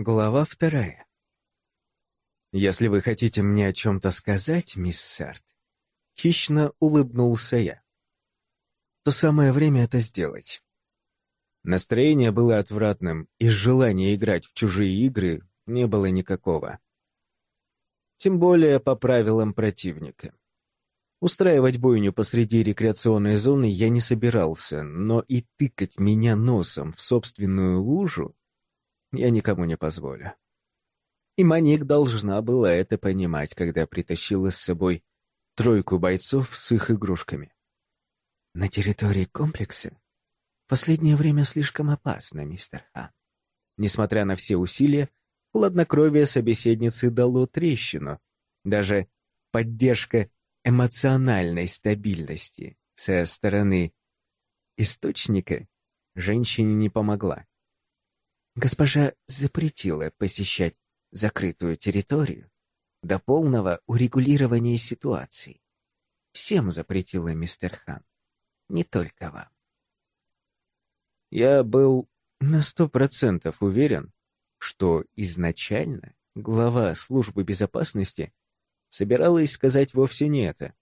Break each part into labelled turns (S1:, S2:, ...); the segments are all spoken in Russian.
S1: Глава вторая. «Если вы хотите мне о чем-то сказать, мисс Сарт, хищно улыбнулся я, то самое время это сделать. Настроение было отвратным, и желания играть в чужие игры не было никакого. Тем более по правилам противника. Устраивать бойню посреди рекреационной зоны я не собирался, но и тыкать меня носом в собственную лужу я никому не позволю. И Маник должна была это понимать, когда притащила с собой тройку бойцов с их игрушками. На территории комплекса последнее время слишком опасно, мистер Хан. Несмотря на все усилия, хладнокровие собеседницы дало трещину. Даже поддержка эмоциональной стабильности со стороны источника женщине не помогла. Госпожа запретила посещать закрытую территорию до полного урегулирования ситуации. Всем запретила мистер Хан, не только вам. Я был на сто процентов уверен, что изначально глава службы безопасности собиралась сказать вовсе не это.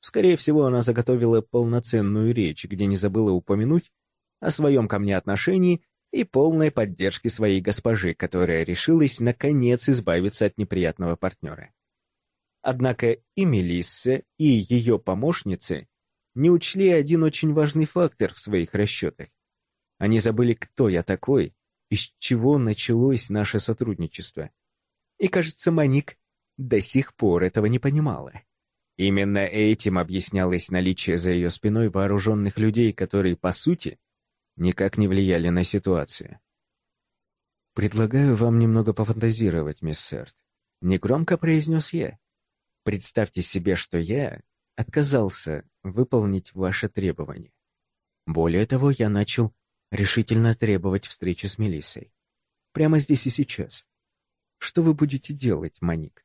S1: Скорее всего, она заготовила полноценную речь, где не забыла упомянуть о своем ко мне отношении и полной поддержки своей госпожи, которая решилась наконец избавиться от неприятного партнера. Однако и Мелисса, и ее помощницы не учли один очень важный фактор в своих расчетах. Они забыли, кто я такой, из чего началось наше сотрудничество. И, кажется, Маник до сих пор этого не понимала. Именно этим объяснялось наличие за ее спиной вооруженных людей, которые, по сути, никак не влияли на ситуацию. «Предлагаю вам немного пофантазировать, мисс Серт», — негромко произнес я. «Представьте себе, что я отказался выполнить ваше требование. Более того, я начал решительно требовать встречи с Мелиссой. Прямо здесь и сейчас. Что вы будете делать, Маник?»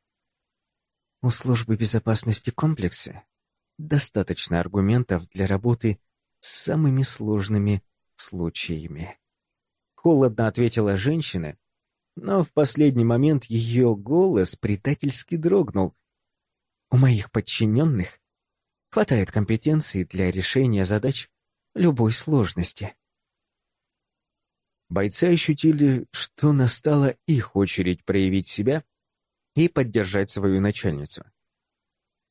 S1: У службы безопасности комплекса достаточно аргументов для работы с самыми сложными случаями. Холодно ответила женщина, но в последний момент ее голос предательски дрогнул. У моих подчиненных хватает компетенции для решения задач любой сложности. Бойцы ощутили, что настала их очередь проявить себя и поддержать свою начальницу.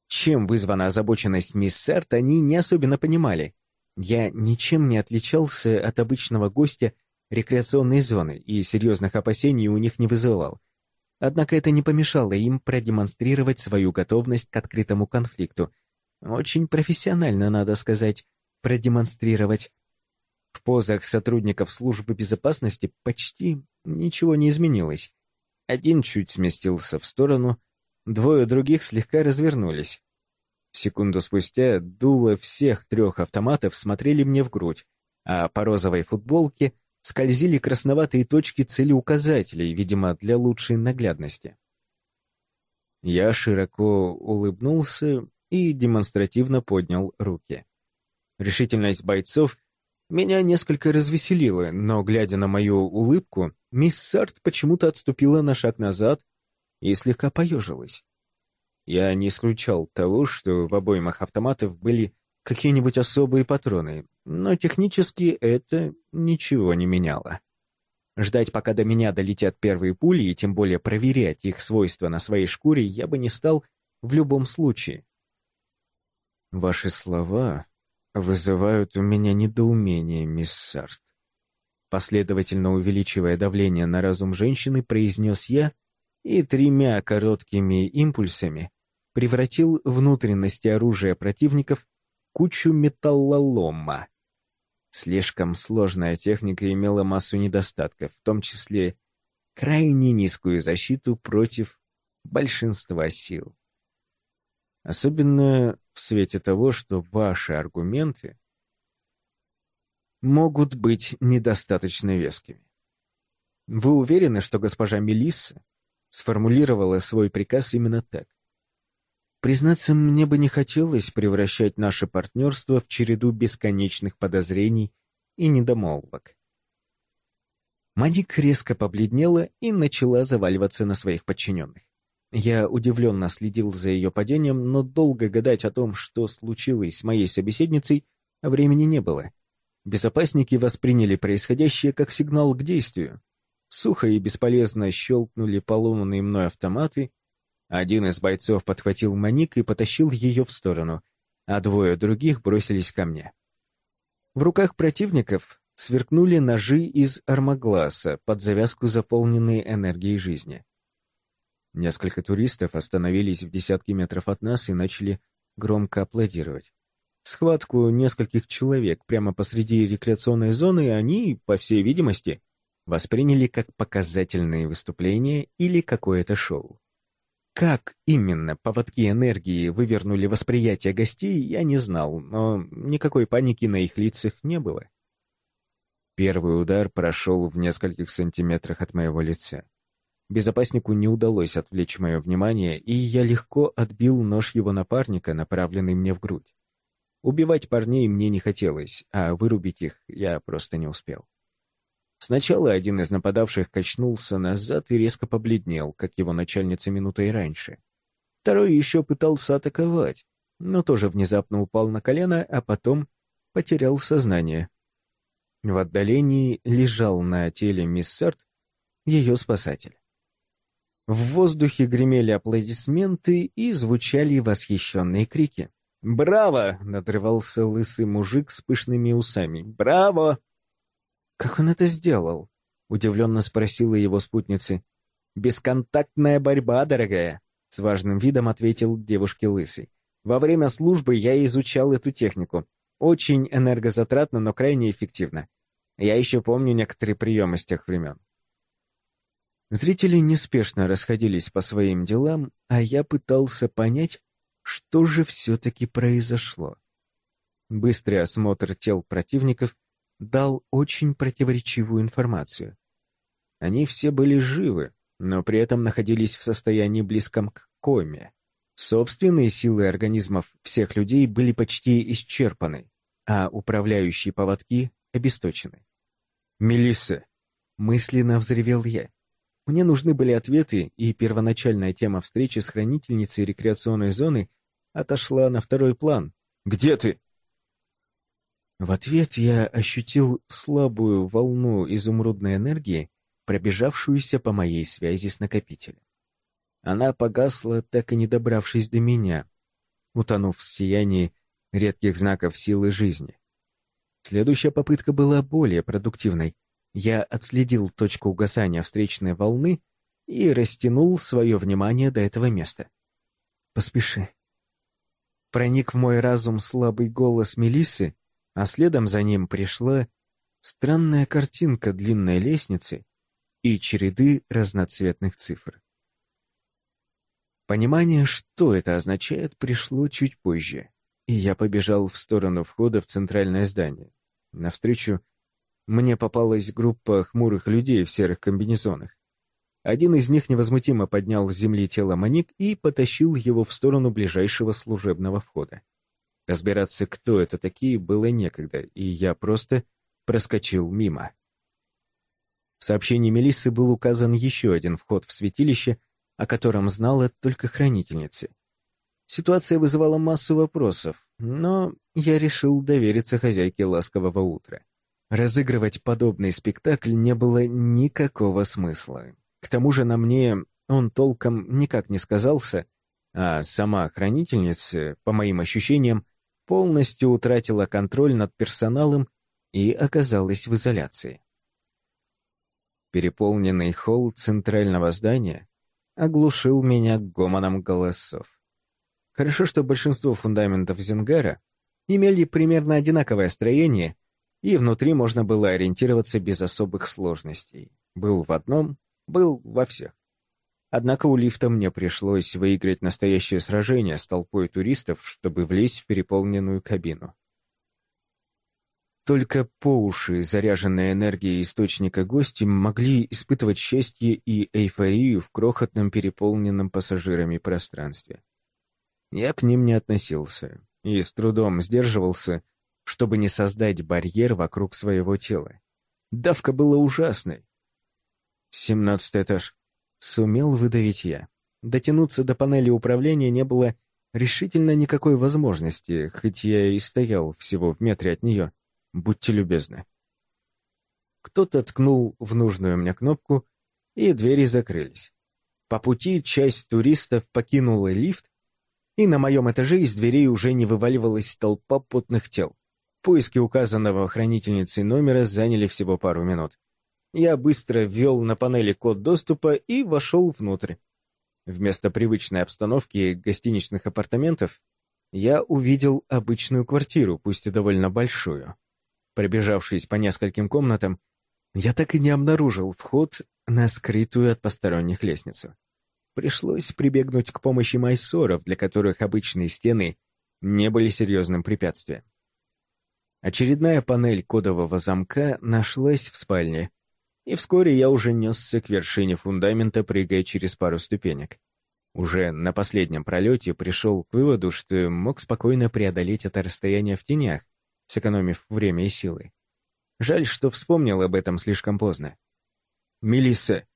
S1: Чем вызвана озабоченность мисс Сарт, они не особенно понимали. Я ничем не отличался от обычного гостя рекреационной зоны и серьезных опасений у них не вызывал. Однако это не помешало им продемонстрировать свою готовность к открытому конфликту. Очень профессионально, надо сказать, продемонстрировать. В позах сотрудников службы безопасности почти ничего не изменилось. Один чуть сместился в сторону, двое других слегка развернулись. Секунду спустя дуло всех трех автоматов смотрели мне в грудь, а по розовой футболке скользили красноватые точки целеуказателей, видимо, для лучшей наглядности. Я широко улыбнулся и демонстративно поднял руки. Решительность бойцов меня несколько развеселила, но, глядя на мою улыбку, мисс Сарт почему-то отступила на шаг назад и слегка поежилась. Я не исключал того, что в обоймах автоматов были какие-нибудь особые патроны, но технически это ничего не меняло. Ждать, пока до меня долетят первые пули, и тем более проверять их свойства на своей шкуре, я бы не стал в любом случае. Ваши слова вызывают у меня недоумение, мисс Сарт. Последовательно увеличивая давление на разум женщины, произнес я и тремя короткими импульсами превратил внутренности оружия противников в кучу металлолома. Слишком сложная техника имела массу недостатков, в том числе крайне низкую защиту против большинства сил. Особенно в свете того, что ваши аргументы могут быть недостаточно вескими. Вы уверены, что госпожа Мелисса сформулировала свой приказ именно так? Признаться, мне бы не хотелось превращать наше партнерство в череду бесконечных подозрений и недомолвок. Маник резко побледнела и начала заваливаться на своих подчиненных. Я удивленно следил за ее падением, но долго гадать о том, что случилось с моей собеседницей, времени не было. Безопасники восприняли происходящее как сигнал к действию. Сухо и бесполезно щелкнули поломанные мной автоматы. Один из бойцов подхватил Маник и потащил ее в сторону, а двое других бросились ко мне. В руках противников сверкнули ножи из армогласа под завязку, заполненные энергией жизни. Несколько туристов остановились в десятки метров от нас и начали громко аплодировать. Схватку нескольких человек прямо посреди рекреационной зоны они, по всей видимости, восприняли как показательные выступления или какое-то шоу. Как именно поводки энергии вывернули восприятие гостей, я не знал, но никакой паники на их лицах не было. Первый удар прошел в нескольких сантиметрах от моего лица. Безопаснику не удалось отвлечь мое внимание, и я легко отбил нож его напарника, направленный мне в грудь. Убивать парней мне не хотелось, а вырубить их я просто не успел. Сначала один из нападавших качнулся назад и резко побледнел, как его начальница минутой раньше. Второй еще пытался атаковать, но тоже внезапно упал на колено, а потом потерял сознание. В отдалении лежал на теле мисс Сарт ее спасатель. В воздухе гремели аплодисменты и звучали восхищенные крики. «Браво!» — надрывался лысый мужик с пышными усами. «Браво!» «Как он это сделал?» — удивленно спросила его спутницы. «Бесконтактная борьба, дорогая!» — с важным видом ответил девушке лысый. «Во время службы я изучал эту технику. Очень энергозатратно, но крайне эффективно. Я еще помню некоторые приемы с тех времен. Зрители неспешно расходились по своим делам, а я пытался понять, что же все-таки произошло. Быстрый осмотр тел противников дал очень противоречивую информацию. Они все были живы, но при этом находились в состоянии близком к коме. Собственные силы организмов всех людей были почти исчерпаны, а управляющие поводки обесточены. «Мелисса!» — мысленно взревел я. Мне нужны были ответы, и первоначальная тема встречи с хранительницей рекреационной зоны отошла на второй план. «Где ты?» В ответ я ощутил слабую волну изумрудной энергии, пробежавшуюся по моей связи с накопителем. Она погасла, так и не добравшись до меня, утонув в сиянии редких знаков силы жизни. Следующая попытка была более продуктивной. Я отследил точку угасания встречной волны и растянул свое внимание до этого места. «Поспеши». Проник в мой разум слабый голос Мелиссы, а следом за ним пришла странная картинка длинной лестницы и череды разноцветных цифр. Понимание, что это означает, пришло чуть позже и я побежал в сторону входа в центральное здание. Навстречу мне попалась группа хмурых людей в серых комбинезонах. Один из них невозмутимо поднял с земли тело Маник и потащил его в сторону ближайшего служебного входа. Разбираться, кто это такие, было некогда, и я просто проскочил мимо. В сообщении Мелиссы был указан еще один вход в святилище, о котором знала только хранительница. Ситуация вызывала массу вопросов, но я решил довериться хозяйке ласкового утра. Разыгрывать подобный спектакль не было никакого смысла. К тому же на мне он толком никак не сказался, а сама хранительница, по моим ощущениям, полностью утратила контроль над персоналом и оказалась в изоляции. Переполненный холл центрального здания оглушил меня гомоном голосов. Хорошо, что большинство фундаментов Зингара имели примерно одинаковое строение, и внутри можно было ориентироваться без особых сложностей. Был в одном, был во всех. Однако у лифта мне пришлось выиграть настоящее сражение с толпой туристов, чтобы влезть в переполненную кабину. Только по уши, заряженные энергией источника гости, могли испытывать счастье и эйфорию в крохотном переполненном пассажирами пространстве. Я к ним не относился и с трудом сдерживался, чтобы не создать барьер вокруг своего тела. Давка была ужасной. Семнадцатый этаж. Сумел выдавить я. Дотянуться до панели управления не было решительно никакой возможности, хоть я и стоял всего в метре от нее. Будьте любезны. Кто-то ткнул в нужную мне кнопку, и двери закрылись. По пути часть туристов покинула лифт, и на моем этаже из дверей уже не вываливалась толпа потных тел. Поиски указанного хранительницей номера заняли всего пару минут. Я быстро ввел на панели код доступа и вошел внутрь. Вместо привычной обстановки гостиничных апартаментов я увидел обычную квартиру, пусть и довольно большую. Пробежавшись по нескольким комнатам, я так и не обнаружил вход на скрытую от посторонних лестницу. Пришлось прибегнуть к помощи майсоров, для которых обычные стены не были серьезным препятствием. Очередная панель кодового замка нашлась в спальне, и вскоре я уже несся к вершине фундамента, прыгая через пару ступенек. Уже на последнем пролете пришел к выводу, что мог спокойно преодолеть это расстояние в тенях, сэкономив время и силы. Жаль, что вспомнил об этом слишком поздно. «Мелисса!»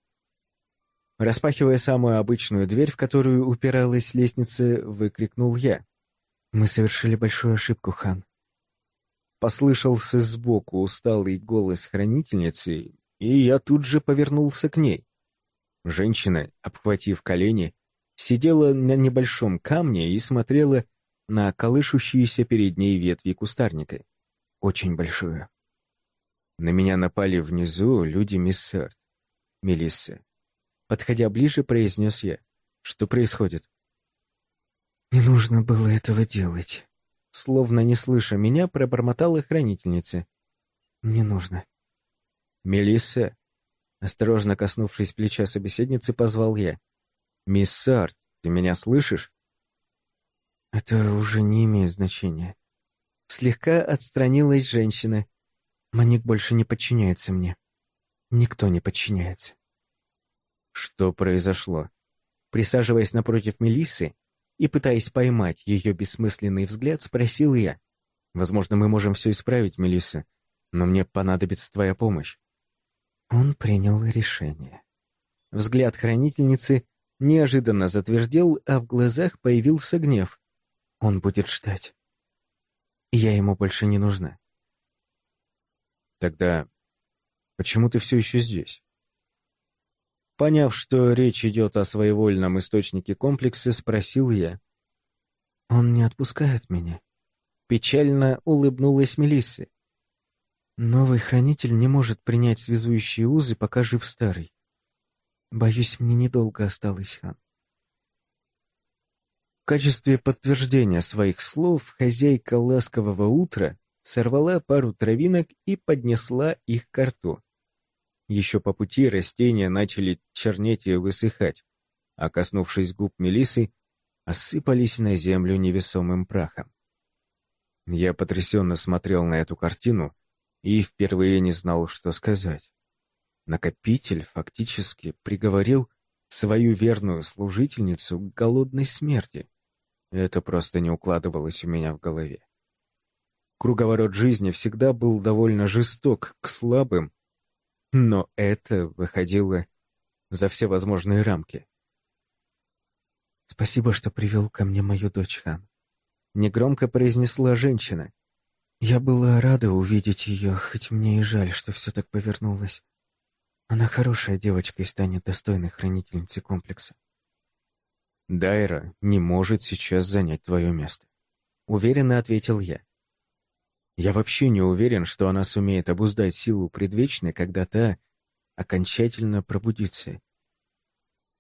S1: Распахивая самую обычную дверь, в которую упиралась лестница, выкрикнул я. «Мы совершили большую ошибку, хан». Послышался сбоку усталый голос хранительницы, и я тут же повернулся к ней. Женщина, обхватив колени, сидела на небольшом камне и смотрела на колышущиеся перед ней ветви кустарника. Очень большую. На меня напали внизу люди миссерт. Мелисса. Подходя ближе, произнес я. Что происходит? Не нужно было этого делать. Словно не слыша меня, пробормотала хранительница. Не нужно. Мелисса. Осторожно коснувшись плеча собеседницы, позвал я. «Мисс Сарт, ты меня слышишь?» «Это уже не имеет значения». Слегка отстранилась женщина, Маник больше не подчиняется мне. Никто не подчиняется. Что произошло? Присаживаясь напротив Мелиссы и пытаясь поймать ее бессмысленный взгляд, спросил я. Возможно, мы можем все исправить, Мелисса, но мне понадобится твоя помощь. Он принял решение. Взгляд хранительницы неожиданно затвердел, а в глазах появился гнев. Он будет ждать. Я ему больше не нужна. Тогда почему ты все еще здесь? Поняв, что речь идет о своевольном источнике комплекса, спросил я. «Он не отпускает меня». Печально улыбнулась Мелисса. «Новый хранитель не может принять связующие узы, пока жив старый. Боюсь, мне недолго осталось, хан». В качестве подтверждения своих слов хозяйка ласкового утра сорвала пару травинок и поднесла их к рту. Еще по пути растения начали чернеть и высыхать, а, коснувшись губ Мелисы, осыпались на землю невесомым прахом. Я потрясенно смотрел на эту картину и впервые не знал, что сказать. Накопитель фактически приговорил свою верную служительницу к голодной смерти. Это просто не укладывалось у меня в голове. Круговорот жизни всегда был довольно жесток к слабым, но это выходило за все возможные рамки. «Спасибо, что привел ко мне мою дочь, Хан», — негромко произнесла женщина. «Я была рада увидеть ее, хоть мне и жаль, что все так повернулось. Она хорошая девочка и станет достойной хранительницей комплекса». «Дайра не может сейчас занять твое место», — уверенно ответил я. Я вообще не уверен, что она сумеет обуздать силу предвечной, когда та окончательно пробудится.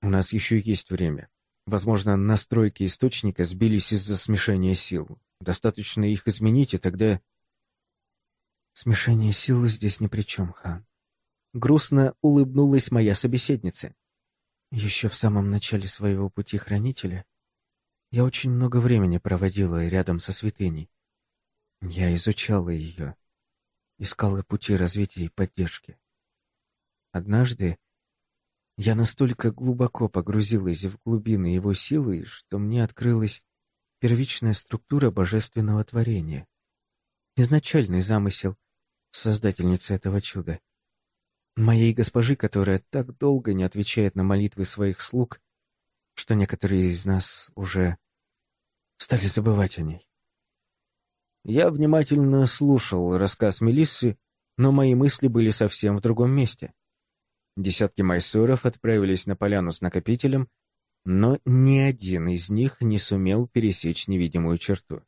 S1: У нас еще есть время. Возможно, настройки источника сбились из-за смешения сил. Достаточно их изменить, и тогда... Смешение сил здесь ни при чем, хан. Грустно улыбнулась моя собеседница. Еще в самом начале своего пути хранителя я очень много времени проводила рядом со святыней. Я изучала ее, искала пути развития и поддержки. Однажды я настолько глубоко погрузилась в глубины его силы, что мне открылась первичная структура божественного творения, изначальный замысел создательницы этого чуда. Моей госпожи, которая так долго не отвечает на молитвы своих слуг, что некоторые из нас уже стали забывать о ней. Я внимательно слушал рассказ Мелиссы, но мои мысли были совсем в другом месте. Десятки майсоров отправились на поляну с накопителем, но ни один из них не сумел пересечь невидимую черту.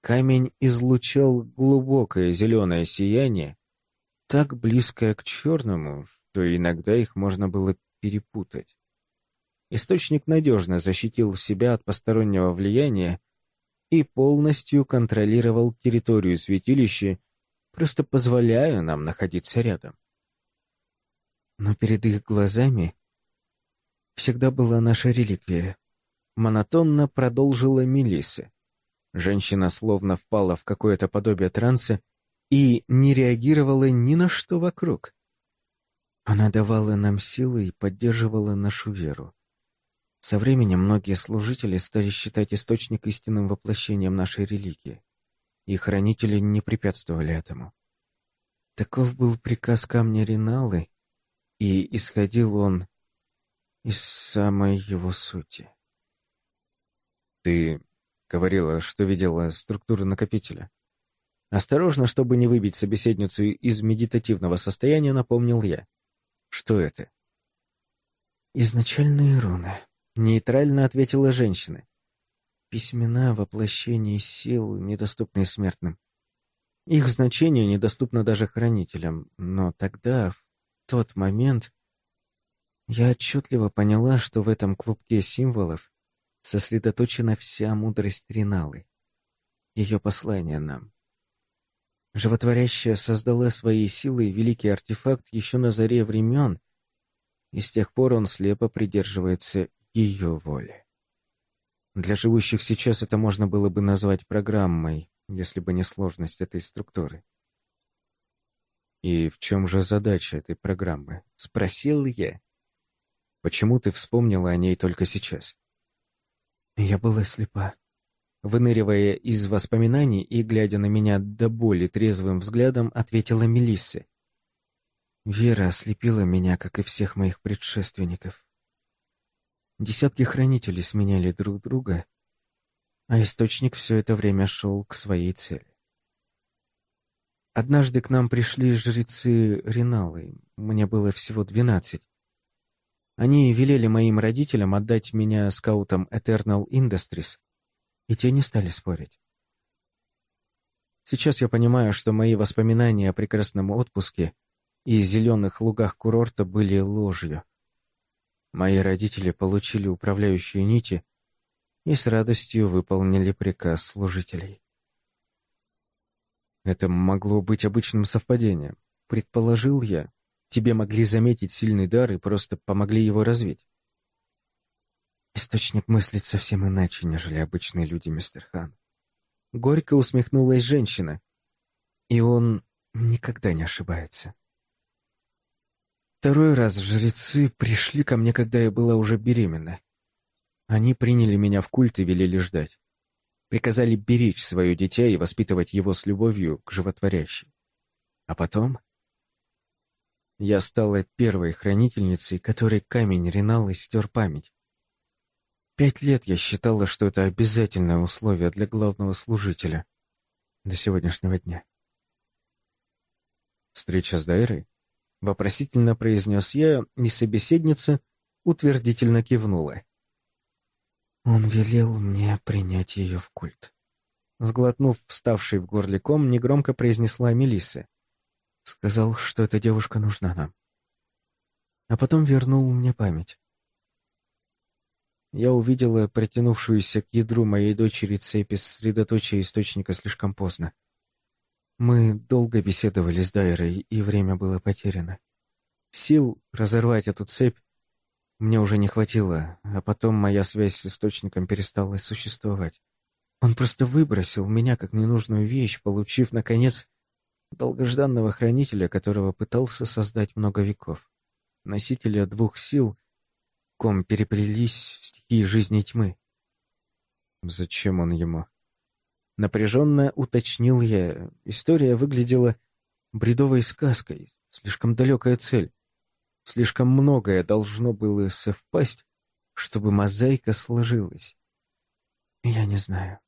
S1: Камень излучал глубокое зеленое сияние, так близкое к черному, что иногда их можно было перепутать. Источник надежно защитил себя от постороннего влияния и полностью контролировал территорию святилища, просто позволяя нам находиться рядом. Но перед их глазами всегда была наша реликвия. Монотонно продолжила Мелисса. Женщина словно впала в какое-то подобие транса и не реагировала ни на что вокруг. Она давала нам силы и поддерживала нашу веру. Со временем многие служители стали считать источник истинным воплощением нашей религии, и хранители не препятствовали этому. Таков был приказ камня Риналы, и исходил он из самой его сути. «Ты говорила, что видела структуру накопителя?» Осторожно, чтобы не выбить собеседницу из медитативного состояния, напомнил я. «Что это?» «Изначальные руны», Нейтрально ответила женщина. Письмена воплощения сил, недоступные смертным. Их значение недоступно даже хранителям, но тогда, в тот момент, я отчетливо поняла, что в этом клубке символов сосредоточена вся мудрость Риналы, ее послание нам. Животворящая создала своей силой великий артефакт еще на заре времен, и с тех пор он слепо придерживается ее воли. Для живущих сейчас это можно было бы назвать программой, если бы не сложность этой структуры. «И в чем же задача этой программы?» — спросил я. «Почему ты вспомнила о ней только сейчас?» Я была слепа. Выныривая из воспоминаний и глядя на меня до боли трезвым взглядом, ответила Мелисса. Вера ослепила меня, как и всех моих предшественников. Десятки хранителей сменяли друг друга, а источник все это время шел к своей цели. Однажды к нам пришли жрецы Риналы, мне было всего двенадцать. Они велели моим родителям отдать меня скаутам Eternal Industries, и те не стали спорить. Сейчас я понимаю, что мои воспоминания о прекрасном отпуске и зеленых лугах курорта были ложью. Мои родители получили управляющие нити и с радостью выполнили приказ служителей. Это могло быть обычным совпадением, предположил я. Тебе могли заметить сильный дар и просто помогли его развить. Источник мыслит совсем иначе, нежели обычные люди, мистер Хан. Горько усмехнулась женщина. И он никогда не ошибается. Второй раз жрецы пришли ко мне, когда я была уже беременна. Они приняли меня в культ и велели ждать. Приказали беречь свое дитя и воспитывать его с любовью к животворящей. А потом я стала первой хранительницей, которой камень Реналы стер память. Пять лет я считала, что это обязательное условие для главного служителя до сегодняшнего дня. Встреча с Дайрой? Вопросительно произнес я, и собеседница утвердительно кивнула. Он велел мне принять ее в культ. Сглотнув вставший в горле ком, негромко произнесла Мелисса. Сказал, что эта девушка нужна нам. А потом вернул мне память. Я увидела притянувшуюся к ядру моей дочери цепи средоточия источника слишком поздно. Мы долго беседовали с Дайрой, и время было потеряно. Сил разорвать эту цепь мне уже не хватило, а потом моя связь с источником перестала существовать. Он просто выбросил меня как ненужную вещь, получив, наконец, долгожданного хранителя, которого пытался создать много веков. Носителя двух сил, ком переплелись стихии жизни тьмы. Зачем он ему? Напряженно уточнил я. История выглядела бредовой сказкой, Слишком далекая цель. Слишком многое должно было совпасть, чтобы мозаика сложилась. Я не знаю.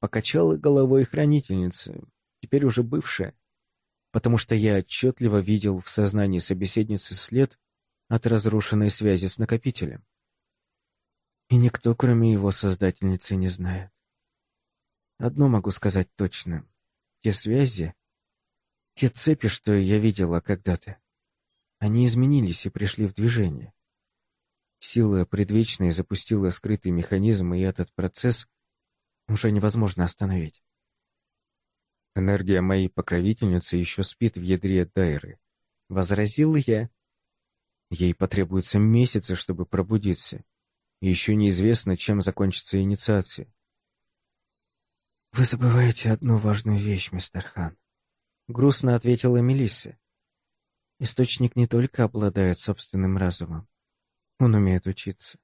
S1: Покачала головой хранительница, теперь уже бывшая, потому что я отчетливо видел в сознании собеседницы след от разрушенной связи с накопителем. И никто, кроме его создательницы, не знает. Одно могу сказать точно. Те связи, те цепи, что я видела когда-то, они изменились и пришли в движение. Сила предвечной запустила скрытый механизм, и этот процесс уже невозможно остановить. Энергия моей покровительницы еще спит в ядре Дайры. Возразил я. Ей потребуется месяцы, чтобы пробудиться. Еще неизвестно, чем закончится инициация. «Вы забываете одну важную вещь, мистер Хан», — грустно ответила Мелисса. «Источник не только обладает собственным разумом, он умеет учиться.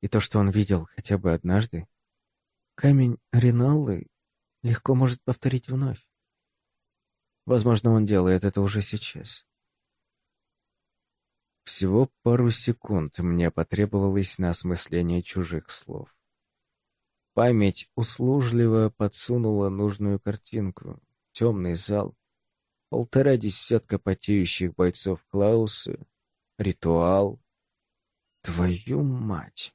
S1: И то, что он видел хотя бы однажды, камень Риналлы легко может повторить вновь. Возможно, он делает это уже сейчас. Всего пару секунд мне потребовалось на осмысление чужих слов. Память услужливо подсунула нужную картинку. Темный зал, полтора десятка потеющих бойцов Клауса, ритуал. Твою мать!